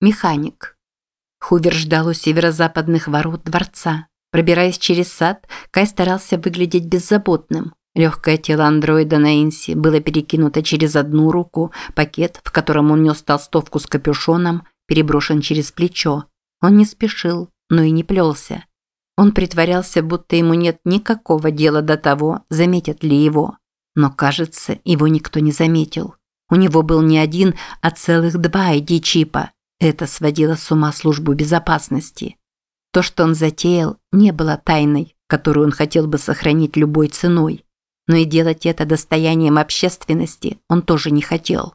Механик. Хувер ждал у северо-западных ворот дворца. Пробираясь через сад, Кай старался выглядеть беззаботным. Легкое тело андроида на Инси было перекинуто через одну руку, пакет, в котором он нес толстовку с капюшоном, переброшен через плечо. Он не спешил, но и не плелся. Он притворялся, будто ему нет никакого дела до того, заметят ли его. Но, кажется, его никто не заметил. У него был не один, а целых два ID-чипа. Это сводило с ума службу безопасности. То, что он затеял, не было тайной, которую он хотел бы сохранить любой ценой. Но и делать это достоянием общественности он тоже не хотел.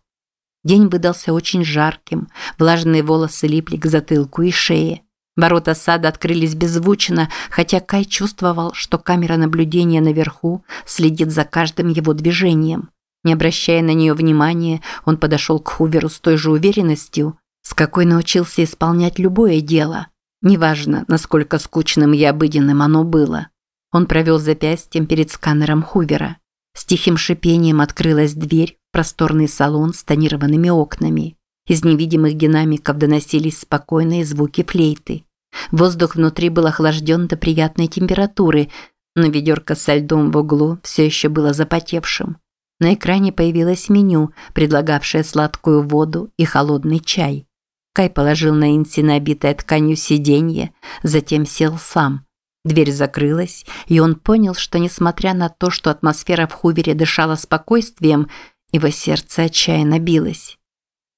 День выдался очень жарким, влажные волосы липли к затылку и шее. Ворота сада открылись беззвучно, хотя Кай чувствовал, что камера наблюдения наверху следит за каждым его движением. Не обращая на нее внимания, он подошел к Хуверу с той же уверенностью, с какой научился исполнять любое дело. Неважно, насколько скучным и обыденным оно было. Он провел запястьем перед сканером Хувера. С тихим шипением открылась дверь в просторный салон с тонированными окнами. Из невидимых динамиков доносились спокойные звуки флейты. Воздух внутри был охлажден до приятной температуры, но ведерко со льдом в углу все еще было запотевшим. На экране появилось меню, предлагавшее сладкую воду и холодный чай. Кай положил на Инси набитое тканью сиденье, затем сел сам. Дверь закрылась, и он понял, что несмотря на то, что атмосфера в Хувере дышала спокойствием, его сердце отчаянно билось.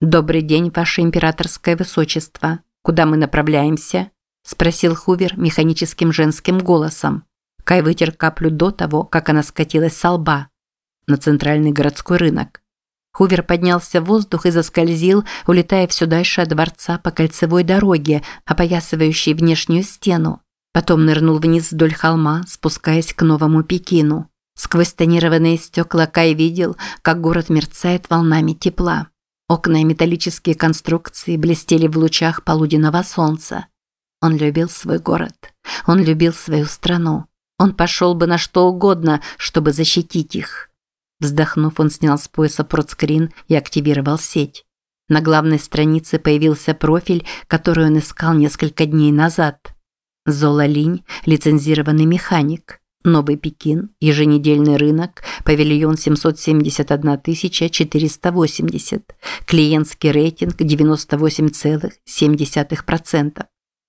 «Добрый день, ваше императорское высочество. Куда мы направляемся?» – спросил Хувер механическим женским голосом. Кай вытер каплю до того, как она скатилась со лба. На центральный городской рынок. Хувер поднялся в воздух и заскользил, улетая все дальше от дворца по кольцевой дороге, опоясывающей внешнюю стену. Потом нырнул вниз вдоль холма, спускаясь к Новому Пекину. Сквозь тонированные стекла Кай видел, как город мерцает волнами тепла. Окна и металлические конструкции блестели в лучах полуденного солнца. Он любил свой город. Он любил свою страну. Он пошел бы на что угодно, чтобы защитить их. Вздохнув, он снял с пояса протскрин и активировал сеть. На главной странице появился профиль, который он искал несколько дней назад. Зола Линь, лицензированный механик. Новый Пекин, еженедельный рынок, павильон 771 480, клиентский рейтинг 98,7%.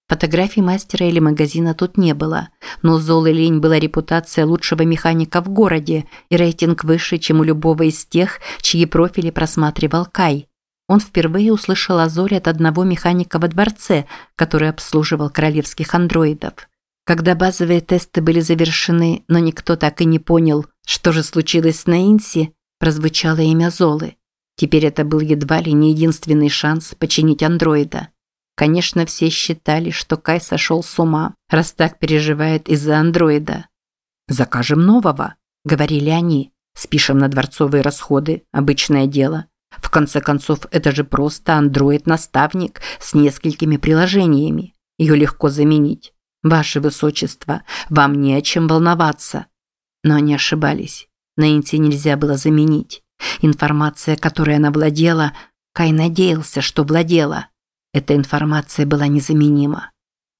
Фотографий мастера или магазина тут не было, но у Золы Линь была репутация лучшего механика в городе и рейтинг выше, чем у любого из тех, чьи профили просматривал Кай. Он впервые услышал о Золе от одного механика во дворце, который обслуживал королевских андроидов. Когда базовые тесты были завершены, но никто так и не понял, что же случилось с Наинси, прозвучало имя Золы. Теперь это был едва ли не единственный шанс починить андроида. Конечно, все считали, что Кай сошел с ума, раз так переживает из-за андроида. «Закажем нового», – говорили они. «Спишем на дворцовые расходы, обычное дело. В конце концов, это же просто андроид-наставник с несколькими приложениями. Ее легко заменить. Ваше Высочество, вам не о чем волноваться. Но они ошибались. Нэнси нельзя было заменить. Информация, которой она владела, Кай надеялся, что владела. Эта информация была незаменима.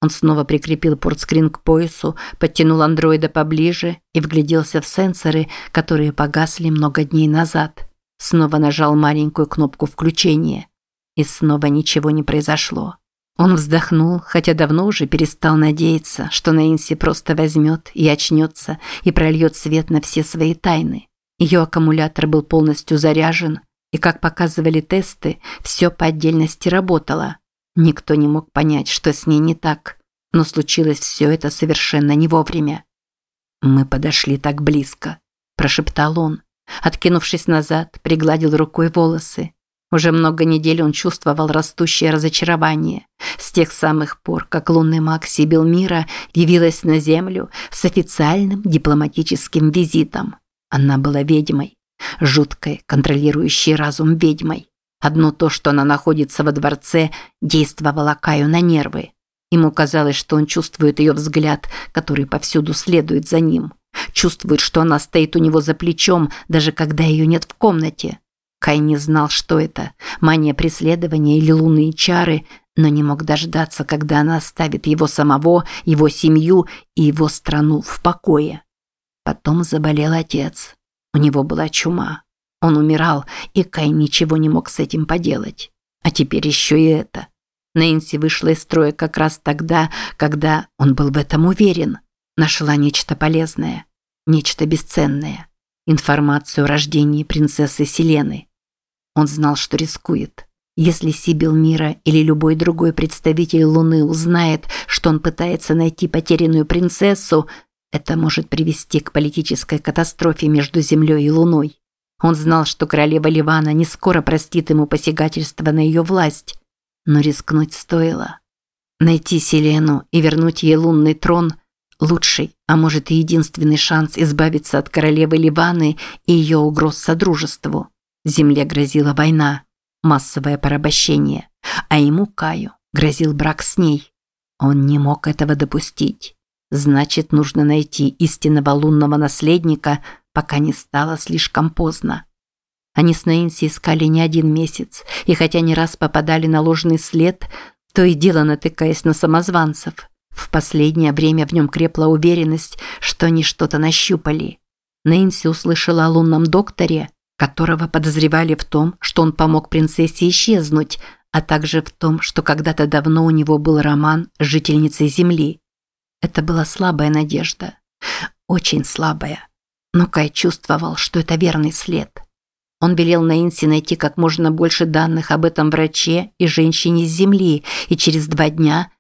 Он снова прикрепил портскрин к поясу, подтянул андроида поближе и вгляделся в сенсоры, которые погасли много дней назад. Снова нажал маленькую кнопку включения. И снова ничего не произошло. Он вздохнул, хотя давно уже перестал надеяться, что Нэнси просто возьмет и очнется и прольет свет на все свои тайны. Ее аккумулятор был полностью заряжен, и, как показывали тесты, все по отдельности работало. Никто не мог понять, что с ней не так, но случилось все это совершенно не вовремя. «Мы подошли так близко», – прошептал он. Откинувшись назад, пригладил рукой волосы. Уже много недель он чувствовал растущее разочарование. С тех самых пор, как лунный маг Сибил Мира явилась на Землю с официальным дипломатическим визитом. Она была ведьмой. Жуткой, контролирующей разум ведьмой. Одно то, что она находится во дворце, действовало Каю на нервы. Ему казалось, что он чувствует ее взгляд, который повсюду следует за ним. Чувствует, что она стоит у него за плечом, даже когда ее нет в комнате. Кай не знал, что это – мания преследования или лунные чары, но не мог дождаться, когда она оставит его самого, его семью и его страну в покое. Потом заболел отец. У него была чума. Он умирал, и Кай ничего не мог с этим поделать. А теперь еще и это. Нэнси вышла из строя как раз тогда, когда он был в этом уверен. Нашла нечто полезное, нечто бесценное. Информацию о рождении принцессы Селены. Он знал, что рискует. Если Сибил Мира или любой другой представитель Луны узнает, что он пытается найти потерянную принцессу, это может привести к политической катастрофе между Землей и Луной. Он знал, что королева Ливана не скоро простит ему посягательство на ее власть, но рискнуть стоило. Найти Селену и вернуть ей лунный трон – лучший, а может и единственный шанс избавиться от королевы Ливаны и ее угроз содружеству. Земле грозила война, массовое порабощение, а ему, Каю, грозил брак с ней. Он не мог этого допустить. Значит, нужно найти истинного лунного наследника, пока не стало слишком поздно. Они с Нэнси искали не один месяц, и хотя не раз попадали на ложный след, то и дело натыкаясь на самозванцев. В последнее время в нем крепла уверенность, что они что-то нащупали. Нэнси услышала о лунном докторе, которого подозревали в том, что он помог принцессе исчезнуть, а также в том, что когда-то давно у него был роман с жительницей Земли. Это была слабая надежда. Очень слабая. Но Кай чувствовал, что это верный след. Он велел Наинси найти как можно больше данных об этом враче и женщине с Земли, и через два дня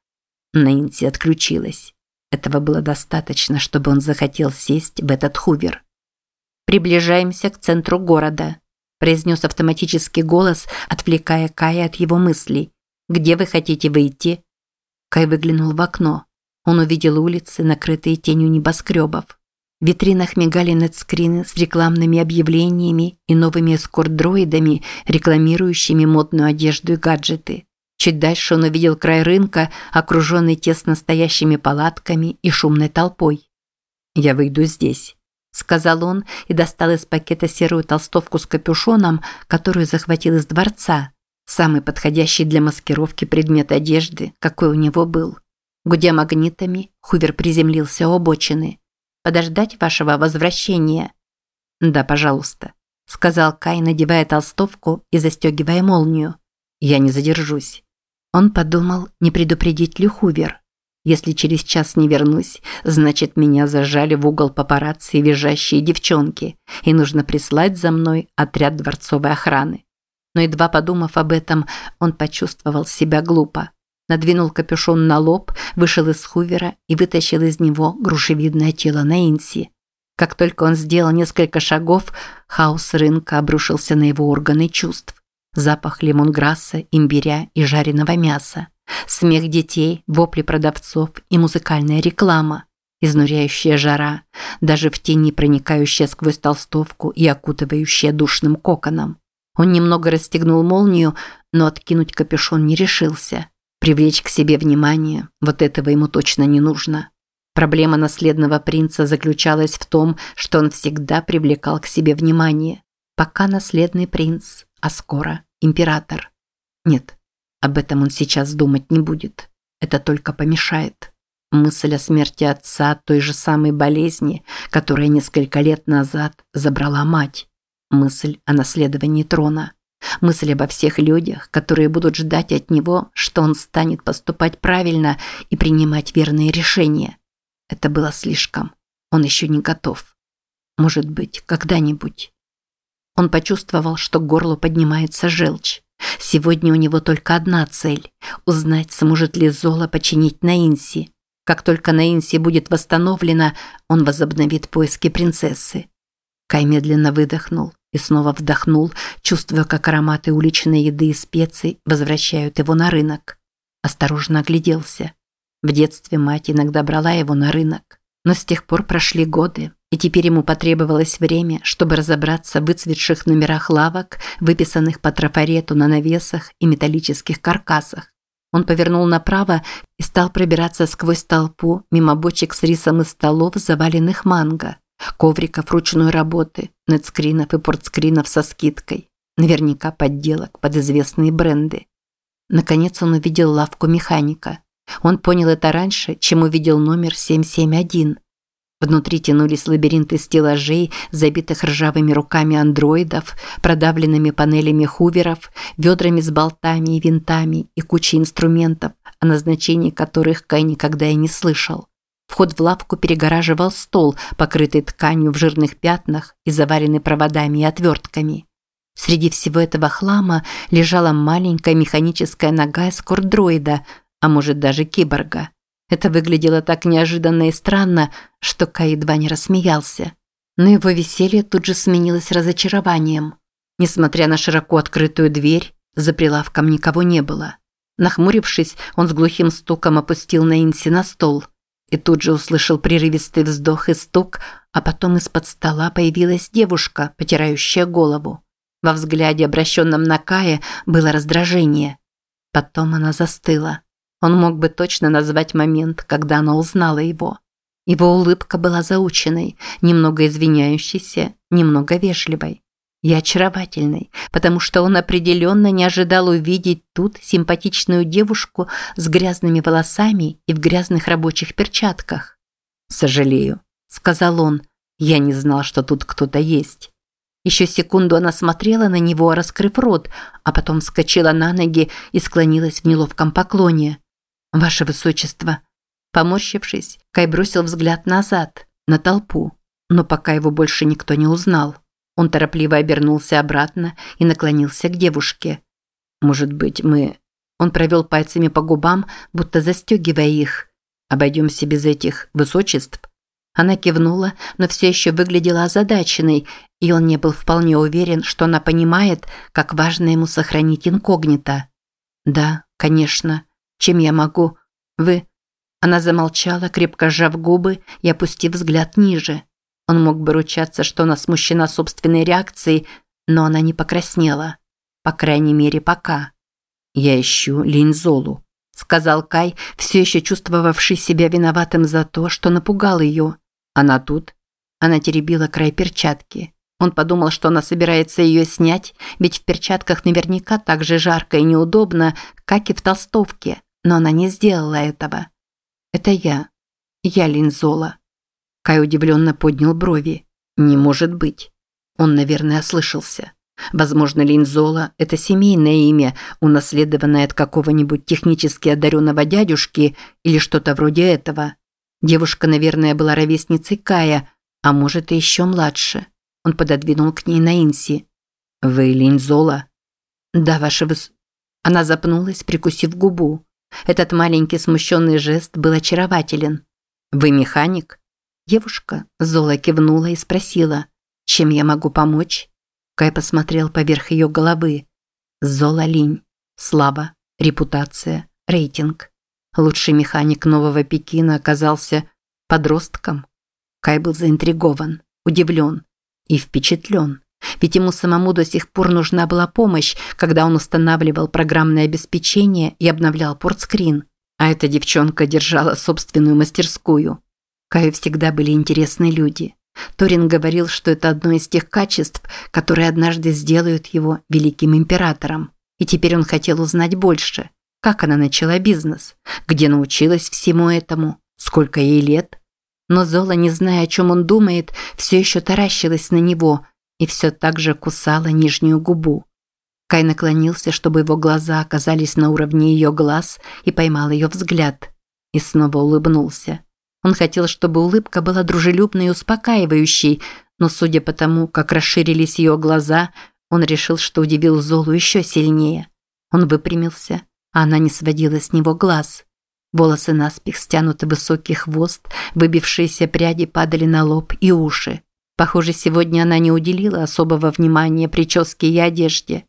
Наинси отключилась. Этого было достаточно, чтобы он захотел сесть в этот хувер. «Приближаемся к центру города», – произнес автоматический голос, отвлекая Кая от его мыслей. «Где вы хотите выйти?» Кай выглянул в окно. Он увидел улицы, накрытые тенью небоскребов. В витринах мигали нетскрины с рекламными объявлениями и новыми эскорт-дроидами, рекламирующими модную одежду и гаджеты. Чуть дальше он увидел край рынка, окруженный тесно стоящими палатками и шумной толпой. «Я выйду здесь», – сказал он и достал из пакета серую толстовку с капюшоном, которую захватил из дворца, самый подходящий для маскировки предмет одежды, какой у него был. Гудя магнитами, Хувер приземлился у обочины. «Подождать вашего возвращения?» «Да, пожалуйста», – сказал Кай, надевая толстовку и застегивая молнию. «Я не задержусь». Он подумал, не предупредить ли Хувер. Если через час не вернусь, значит, меня зажали в угол папарацци визжащие девчонки, и нужно прислать за мной отряд дворцовой охраны. Но едва подумав об этом, он почувствовал себя глупо надвинул капюшон на лоб, вышел из хувера и вытащил из него грушевидное тело Нэнси. Как только он сделал несколько шагов, хаос рынка обрушился на его органы чувств. Запах лимонграсса, имбиря и жареного мяса. Смех детей, вопли продавцов и музыкальная реклама. Изнуряющая жара, даже в тени проникающая сквозь толстовку и окутывающая душным коконом. Он немного расстегнул молнию, но откинуть капюшон не решился. Привлечь к себе внимание – вот этого ему точно не нужно. Проблема наследного принца заключалась в том, что он всегда привлекал к себе внимание. Пока наследный принц, а скоро император. Нет, об этом он сейчас думать не будет. Это только помешает. Мысль о смерти отца от той же самой болезни, которая несколько лет назад забрала мать. Мысль о наследовании трона. Мысль обо всех людях, которые будут ждать от него, что он станет поступать правильно и принимать верные решения. Это было слишком. Он еще не готов. Может быть, когда-нибудь. Он почувствовал, что к горлу поднимается желчь. Сегодня у него только одна цель – узнать, сможет ли Зола починить Наинси. Как только Наинси будет восстановлена, он возобновит поиски принцессы. Кай медленно выдохнул и снова вдохнул, чувствуя, как ароматы уличной еды и специй возвращают его на рынок. Осторожно огляделся. В детстве мать иногда брала его на рынок. Но с тех пор прошли годы, и теперь ему потребовалось время, чтобы разобраться в выцветших номерах лавок, выписанных по трафарету на навесах и металлических каркасах. Он повернул направо и стал пробираться сквозь толпу мимо бочек с рисом и столов, заваленных манго ковриков ручной работы, нетскринов и портскринов со скидкой. Наверняка подделок под известные бренды. Наконец он увидел лавку механика. Он понял это раньше, чем увидел номер 771. Внутри тянулись лабиринты стеллажей, забитых ржавыми руками андроидов, продавленными панелями хуверов, ведрами с болтами и винтами и кучей инструментов, о назначении которых Кай никогда и не слышал. Вход в лавку перегораживал стол, покрытый тканью в жирных пятнах и заваренный проводами и отвертками. Среди всего этого хлама лежала маленькая механическая нога эскордроида, а может даже киборга. Это выглядело так неожиданно и странно, что Кай едва не рассмеялся. Но его веселье тут же сменилось разочарованием. Несмотря на широко открытую дверь, за прилавком никого не было. Нахмурившись, он с глухим стуком опустил на Инси на стол. И тут же услышал прерывистый вздох и стук, а потом из-под стола появилась девушка, потирающая голову. Во взгляде, обращенном на Кая, было раздражение. Потом она застыла. Он мог бы точно назвать момент, когда она узнала его. Его улыбка была заученной, немного извиняющейся, немного вежливой. И очаровательной, потому что он определенно не ожидал увидеть тут симпатичную девушку с грязными волосами и в грязных рабочих перчатках. «Сожалею», – сказал он, – «я не знал, что тут кто-то есть». Еще секунду она смотрела на него, раскрыв рот, а потом вскочила на ноги и склонилась в неловком поклоне. «Ваше Высочество». Поморщившись, Кай бросил взгляд назад, на толпу, но пока его больше никто не узнал. Он торопливо обернулся обратно и наклонился к девушке. «Может быть, мы...» Он провел пальцами по губам, будто застегивая их. «Обойдемся без этих высочеств?» Она кивнула, но все еще выглядела озадаченной, и он не был вполне уверен, что она понимает, как важно ему сохранить инкогнито. «Да, конечно», чем я могу? Вы...» Она замолчала, крепко сжав губы и опустив взгляд ниже. Он мог бы ручаться, что она смущена собственной реакцией, но она не покраснела. По крайней мере, пока. «Я ищу Линзолу», – сказал Кай, все еще чувствовавший себя виноватым за то, что напугал ее. «Она тут?» Она теребила край перчатки. Он подумал, что она собирается ее снять, ведь в перчатках наверняка так же жарко и неудобно, как и в толстовке но она не сделала этого. Это я. Я Линзола. Кай удивленно поднял брови. Не может быть. Он, наверное, ослышался. Возможно, Линзола – это семейное имя, унаследованное от какого-нибудь технически одаренного дядюшки или что-то вроде этого. Девушка, наверное, была ровесницей Кая, а может, и еще младше. Он пододвинул к ней на Инси. «Вы Линзола?» «Да, ваша выс...» Она запнулась, прикусив губу. Этот маленький смущенный жест был очарователен. «Вы механик?» Девушка золо кивнула и спросила, «Чем я могу помочь?» Кай посмотрел поверх ее головы. Зола Линь. Слава, репутация, рейтинг. Лучший механик Нового Пекина оказался подростком. Кай был заинтригован, удивлен и впечатлен. Ведь ему самому до сих пор нужна была помощь, когда он устанавливал программное обеспечение и обновлял портскрин. А эта девчонка держала собственную мастерскую. Каю всегда были интересны люди. Торин говорил, что это одно из тех качеств, которые однажды сделают его великим императором. И теперь он хотел узнать больше. Как она начала бизнес? Где научилась всему этому? Сколько ей лет? Но Зола, не зная, о чем он думает, все еще таращилась на него – и все так же кусала нижнюю губу. Кай наклонился, чтобы его глаза оказались на уровне ее глаз и поймал ее взгляд. И снова улыбнулся. Он хотел, чтобы улыбка была дружелюбной и успокаивающей, но судя по тому, как расширились ее глаза, он решил, что удивил Золу еще сильнее. Он выпрямился, а она не сводила с него глаз. Волосы наспех стянуты высокий хвост, выбившиеся пряди падали на лоб и уши. Похоже, сегодня она не уделила особого внимания прическе и одежде,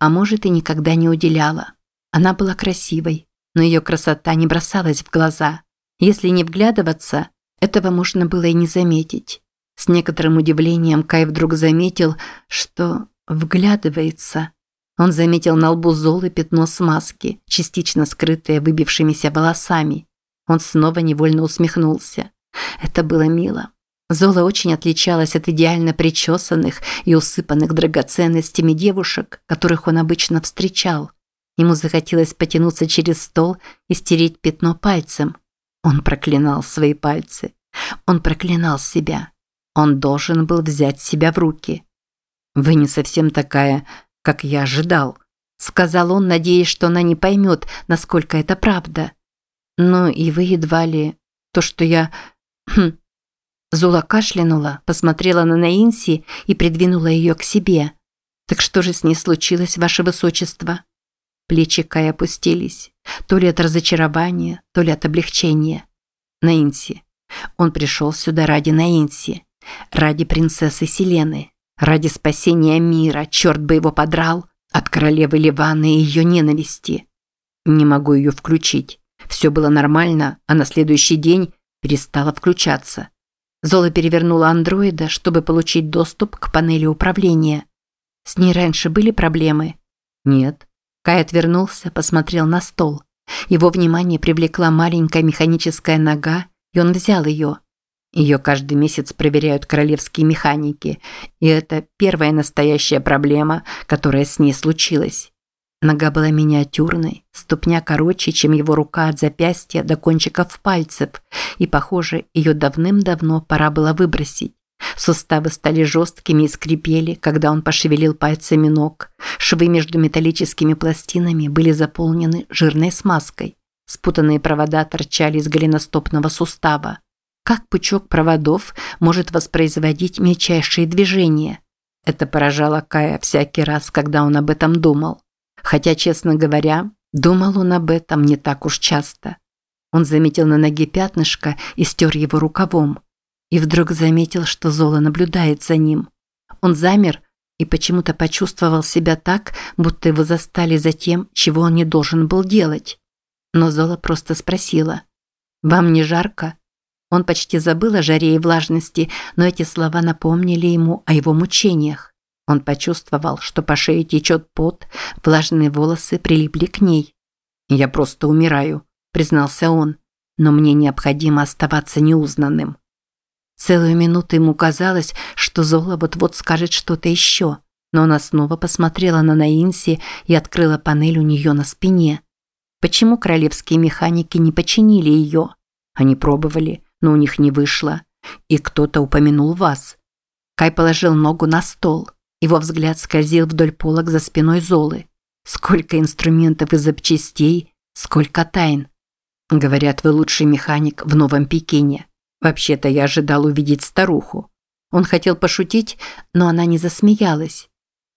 а может и никогда не уделяла. Она была красивой, но ее красота не бросалась в глаза. Если не вглядываться, этого можно было и не заметить. С некоторым удивлением Кай вдруг заметил, что вглядывается. Он заметил на лбу Золы пятно смазки, частично скрытое выбившимися волосами. Он снова невольно усмехнулся. Это было мило. Зола очень отличалась от идеально причесанных и усыпанных драгоценностями девушек, которых он обычно встречал. Ему захотелось потянуться через стол и стереть пятно пальцем. Он проклинал свои пальцы. Он проклинал себя. Он должен был взять себя в руки. «Вы не совсем такая, как я ожидал», – сказал он, надеясь, что она не поймет, насколько это правда. «Ну и вы едва ли... То, что я... Хм, Зула кашлянула, посмотрела на Наинси и придвинула ее к себе. «Так что же с ней случилось, ваше высочество?» Плечи Кай опустились, то ли от разочарования, то ли от облегчения. Наинси. Он пришел сюда ради Наинси, ради принцессы Селены, ради спасения мира, черт бы его подрал, от королевы Ливаны и ее ненависти. Не могу ее включить. Все было нормально, а на следующий день перестало включаться. Зола перевернула андроида, чтобы получить доступ к панели управления. С ней раньше были проблемы? Нет. Кай отвернулся, посмотрел на стол. Его внимание привлекла маленькая механическая нога, и он взял ее. Ее каждый месяц проверяют королевские механики, и это первая настоящая проблема, которая с ней случилась. Нога была миниатюрной, ступня короче, чем его рука от запястья до кончиков пальцев, и, похоже, ее давным-давно пора было выбросить. Суставы стали жесткими и скрипели, когда он пошевелил пальцами ног. Швы между металлическими пластинами были заполнены жирной смазкой. Спутанные провода торчали из голеностопного сустава. Как пучок проводов может воспроизводить мельчайшие движения? Это поражало Кая всякий раз, когда он об этом думал. Хотя, честно говоря, думал он об этом не так уж часто. Он заметил на ноге пятнышко и стер его рукавом. И вдруг заметил, что Зола наблюдает за ним. Он замер и почему-то почувствовал себя так, будто его застали за тем, чего он не должен был делать. Но Зола просто спросила. «Вам не жарко?» Он почти забыл о жаре и влажности, но эти слова напомнили ему о его мучениях. Он почувствовал, что по шее течет пот, влажные волосы прилипли к ней. «Я просто умираю», – признался он, – «но мне необходимо оставаться неузнанным». Целую минуту ему казалось, что Зола вот-вот скажет что-то еще, но она снова посмотрела на Наинси и открыла панель у нее на спине. Почему королевские механики не починили ее? Они пробовали, но у них не вышло. И кто-то упомянул вас. Кай положил ногу на стол. Его взгляд скользил вдоль полок за спиной Золы. Сколько инструментов и запчастей, сколько тайн. Говорят, вы лучший механик в Новом Пекине. Вообще-то я ожидал увидеть старуху. Он хотел пошутить, но она не засмеялась.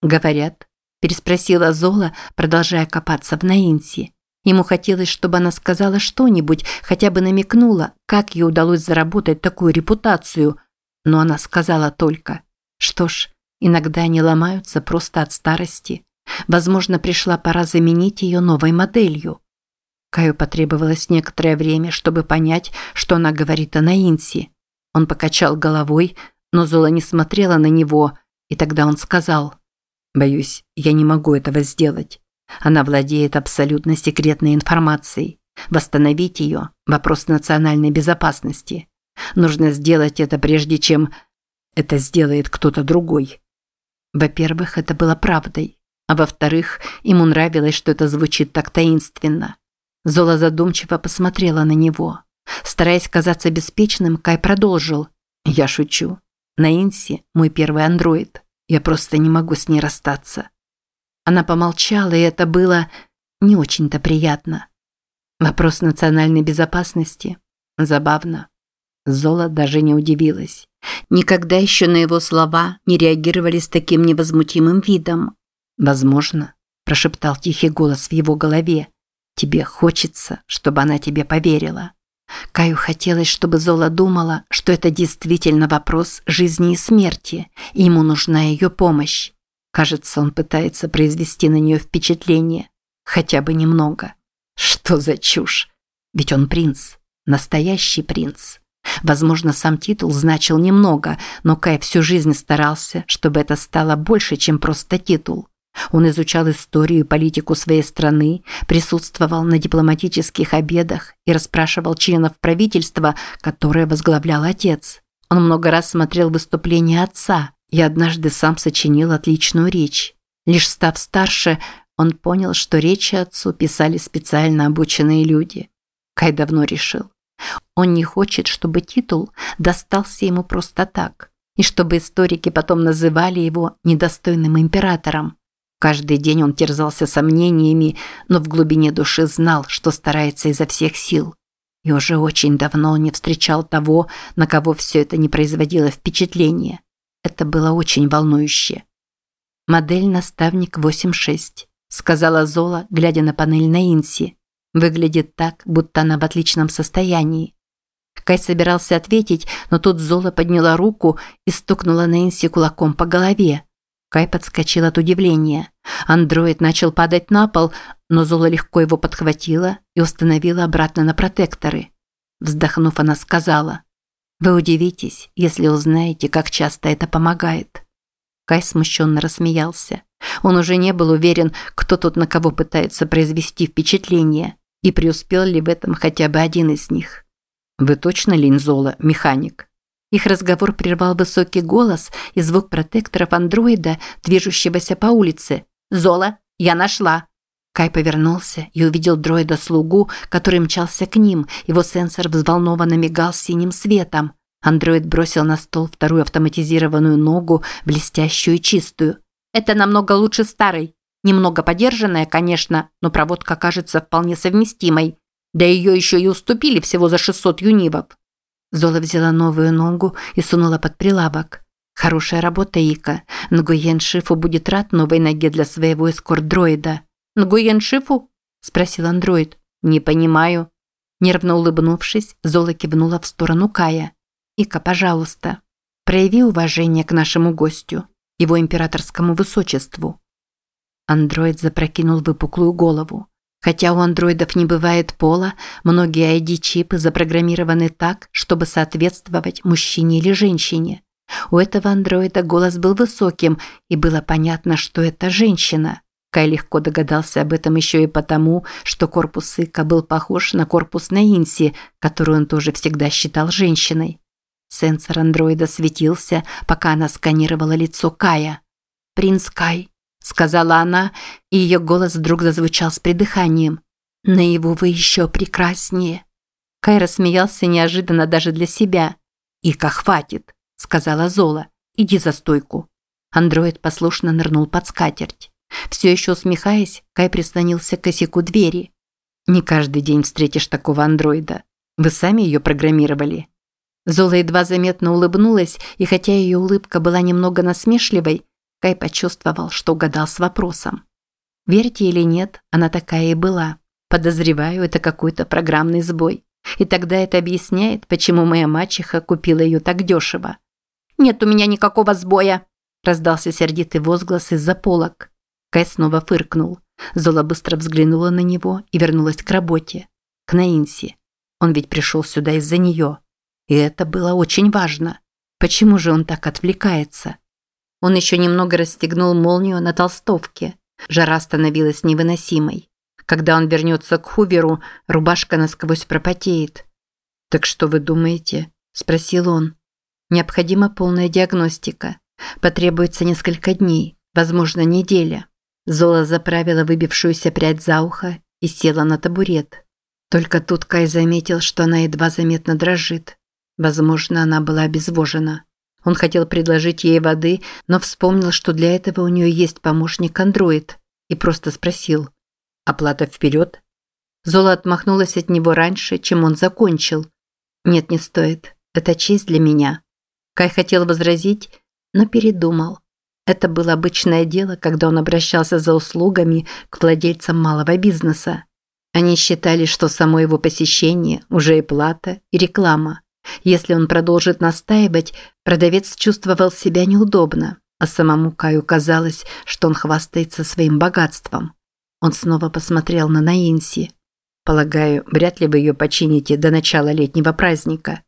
Говорят, переспросила Зола, продолжая копаться в Наинси. Ему хотелось, чтобы она сказала что-нибудь, хотя бы намекнула, как ей удалось заработать такую репутацию, но она сказала только: "Что ж, Иногда они ломаются просто от старости. Возможно, пришла пора заменить ее новой моделью. Каю потребовалось некоторое время, чтобы понять, что она говорит о Наинси. Он покачал головой, но Зола не смотрела на него, и тогда он сказал, «Боюсь, я не могу этого сделать. Она владеет абсолютно секретной информацией. Восстановить ее – вопрос национальной безопасности. Нужно сделать это прежде, чем это сделает кто-то другой. Во-первых, это было правдой, а во-вторых, ему нравилось, что это звучит так таинственно. Зола задумчиво посмотрела на него. Стараясь казаться беспечным, Кай продолжил. «Я шучу. Наинси – мой первый андроид. Я просто не могу с ней расстаться». Она помолчала, и это было не очень-то приятно. Вопрос национальной безопасности. Забавно. Зола даже не удивилась. Никогда еще на его слова не реагировали с таким невозмутимым видом. «Возможно», – прошептал тихий голос в его голове, – «тебе хочется, чтобы она тебе поверила». Каю хотелось, чтобы Зола думала, что это действительно вопрос жизни и смерти, и ему нужна ее помощь. Кажется, он пытается произвести на нее впечатление, хотя бы немного. Что за чушь? Ведь он принц, настоящий принц. Возможно, сам титул значил немного, но Кай всю жизнь старался, чтобы это стало больше, чем просто титул. Он изучал историю и политику своей страны, присутствовал на дипломатических обедах и расспрашивал членов правительства, которое возглавлял отец. Он много раз смотрел выступления отца и однажды сам сочинил отличную речь. Лишь став старше, Он понял, что речи отцу писали специально обученные люди. Кай давно решил. Он не хочет, чтобы титул достался ему просто так, и чтобы историки потом называли его недостойным императором. Каждый день он терзался сомнениями, но в глубине души знал, что старается изо всех сил. И уже очень давно не встречал того, на кого все это не производило впечатления. Это было очень волнующе. «Модель наставник 8.6», – сказала Зола, глядя на панель на Инси. Выглядит так, будто она в отличном состоянии. Кай собирался ответить, но тут Зола подняла руку и стукнула на Инси кулаком по голове. Кай подскочил от удивления. Андроид начал падать на пол, но Зола легко его подхватила и установила обратно на протекторы. Вздохнув, она сказала, «Вы удивитесь, если узнаете, как часто это помогает». Кай смущенно рассмеялся. Он уже не был уверен, кто тут на кого пытается произвести впечатление, и преуспел ли в этом хотя бы один из них. «Вы точно Линзола, механик?» Их разговор прервал высокий голос и звук протекторов андроида, движущегося по улице. «Зола, я нашла!» Кай повернулся и увидел дроида-слугу, который мчался к ним. Его сенсор взволнованно мигал синим светом. Андроид бросил на стол вторую автоматизированную ногу, блестящую и чистую. «Это намного лучше старой. Немного подержанная, конечно, но проводка кажется вполне совместимой. Да ее еще и уступили всего за 600 юнивов. Зола взяла новую ногу и сунула под прилавок. Хорошая работа, Ика. Нгуен Шифу будет рад новой ноге для своего эскорт-дроида. Нгуен Шифу? Спросил андроид. Не понимаю. Нервно улыбнувшись, Зола кивнула в сторону Кая. Ика, пожалуйста, прояви уважение к нашему гостю, его императорскому высочеству. Андроид запрокинул выпуклую голову. Хотя у андроидов не бывает пола, многие ID-чипы запрограммированы так, чтобы соответствовать мужчине или женщине. У этого андроида голос был высоким, и было понятно, что это женщина. Кай легко догадался об этом еще и потому, что корпус Ика был похож на корпус Наинси, которую он тоже всегда считал женщиной. Сенсор андроида светился, пока она сканировала лицо Кая. «Принц Кай», сказала она, и ее голос вдруг зазвучал с придыханием. «Наяву вы еще прекраснее». Кай рассмеялся неожиданно даже для себя. «Ика, хватит», – сказала Зола. «Иди за стойку». Андроид послушно нырнул под скатерть. Все еще усмехаясь, Кай прислонился к косяку двери. «Не каждый день встретишь такого андроида. Вы сами ее программировали?» Зола едва заметно улыбнулась, и хотя ее улыбка была немного насмешливой, Кай почувствовал, что угадал с вопросом. Верьте или нет, она такая и была. Подозреваю, это какой-то программный сбой. И тогда это объясняет, почему моя мачеха купила ее так дешево. «Нет у меня никакого сбоя!» – раздался сердитый возглас из-за полок. Кай снова фыркнул. Зола быстро взглянула на него и вернулась к работе. К Наинси. Он ведь пришел сюда из-за нее. И это было очень важно. Почему же он так отвлекается? Он еще немного расстегнул молнию на толстовке. Жара становилась невыносимой. Когда он вернется к Хуверу, рубашка насквозь пропотеет. «Так что вы думаете?» – спросил он. «Необходима полная диагностика. Потребуется несколько дней, возможно, неделя». Зола заправила выбившуюся прядь за ухо и села на табурет. Только тут Кай заметил, что она едва заметно дрожит. Возможно, она была обезвожена. Он хотел предложить ей воды, но вспомнил, что для этого у нее есть помощник-андроид, и просто спросил «Оплата вперед?» Зола отмахнулась от него раньше, чем он закончил. «Нет, не стоит. Это честь для меня». Кай хотел возразить, но передумал. Это было обычное дело, когда он обращался за услугами к владельцам малого бизнеса. Они считали, что само его посещение уже и плата, и реклама. Если он продолжит настаивать, продавец чувствовал себя неудобно, а самому Каю казалось, что он хвастается своим богатством. Он снова посмотрел на Наинси. «Полагаю, вряд ли вы ее почините до начала летнего праздника».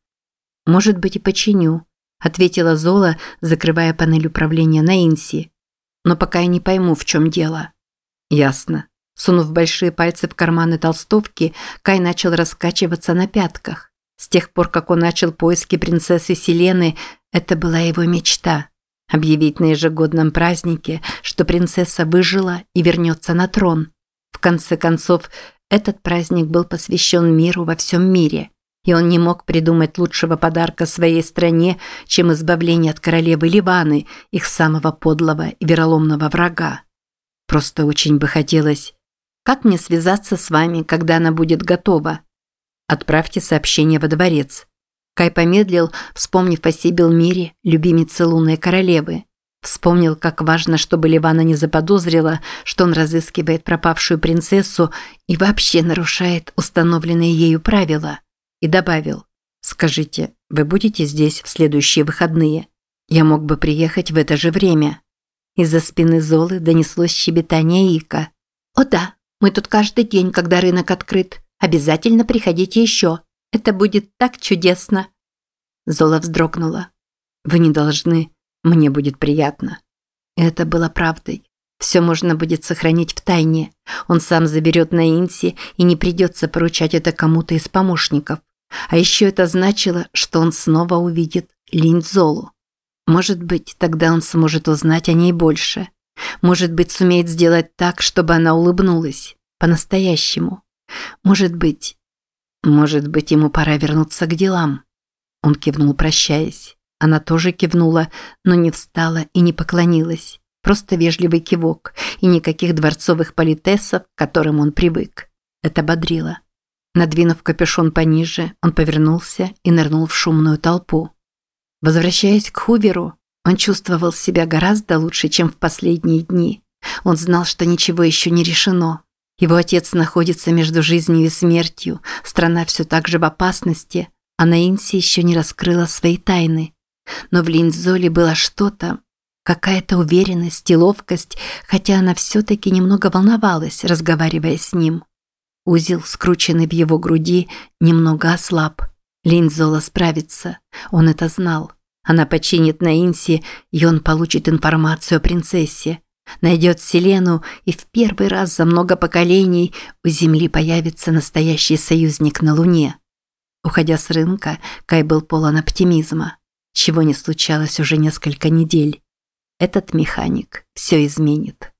«Может быть, и починю», – ответила Зола, закрывая панель управления Наинси. «Но пока я не пойму, в чем дело». «Ясно». Сунув большие пальцы в карманы толстовки, Кай начал раскачиваться на пятках. С тех пор, как он начал поиски принцессы Селены, это была его мечта. Объявить на ежегодном празднике, что принцесса выжила и вернется на трон. В конце концов, этот праздник был посвящен миру во всем мире, и он не мог придумать лучшего подарка своей стране, чем избавление от королевы Ливаны, их самого подлого и вероломного врага. Просто очень бы хотелось... Как мне связаться с вами, когда она будет готова? Отправьте сообщение во дворец. Кай помедлил, вспомнив о Сибилмире, любимице лунной королевы. Вспомнил, как важно, чтобы Ливана не заподозрила, что он разыскивает пропавшую принцессу и вообще нарушает установленные ею правила. И добавил, «Скажите, вы будете здесь в следующие выходные? Я мог бы приехать в это же время». Из-за спины Золы донеслось щебетание Ика. «О да, мы тут каждый день, когда рынок открыт. Обязательно приходите еще. Это будет так чудесно». Зола вздрогнула. «Вы не должны...» Мне будет приятно. Это было правдой. Все можно будет сохранить в тайне. Он сам заберет на Инси и не придется поручать это кому-то из помощников. А еще это значило, что он снова увидит Линдзолу. Может быть, тогда он сможет узнать о ней больше. Может быть, сумеет сделать так, чтобы она улыбнулась. По-настоящему. Может быть... Может быть, ему пора вернуться к делам. Он кивнул, прощаясь. Она тоже кивнула, но не встала и не поклонилась. Просто вежливый кивок и никаких дворцовых политесов, к которым он привык. Это бодрило. Надвинув капюшон пониже, он повернулся и нырнул в шумную толпу. Возвращаясь к Хуверу, он чувствовал себя гораздо лучше, чем в последние дни. Он знал, что ничего еще не решено. Его отец находится между жизнью и смертью, страна все так же в опасности, а Наинси еще не раскрыла свои тайны. Но в Линдзоле было что-то, какая-то уверенность и ловкость, хотя она все-таки немного волновалась, разговаривая с ним. Узел, скрученный в его груди, немного ослаб. Линдзола справится, он это знал. Она починит на Инси, и он получит информацию о принцессе. Найдет Селену, и в первый раз за много поколений у Земли появится настоящий союзник на Луне. Уходя с рынка, Кай был полон оптимизма чего не случалось уже несколько недель. Этот механик все изменит.